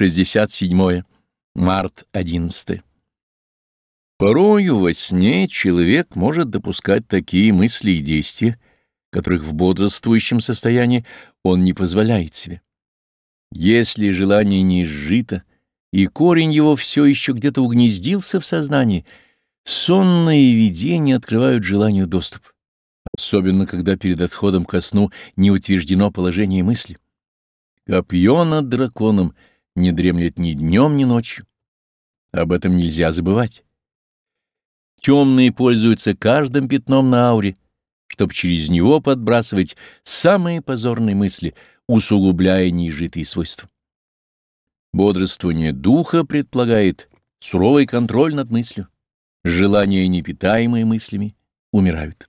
67. Март 11. Порою во сне человек может допускать такие мысли и действия, которых в бодрствующем состоянии он не позволяет себе. Если желание не изжито, и корень его все еще где-то угнездился в сознании, сонные видения открывают желанию доступ, особенно когда перед отходом ко сну не утверждено положение мысли. Копье над драконом — не дремлет ни днем, ни ночью. Об этом нельзя забывать. Темные пользуются каждым пятном на ауре, чтобы через него подбрасывать самые позорные мысли, усугубляя неизжитые свойства. Бодрствование духа предполагает суровый контроль над мыслью. Желания, непитаемые мыслями, умирают.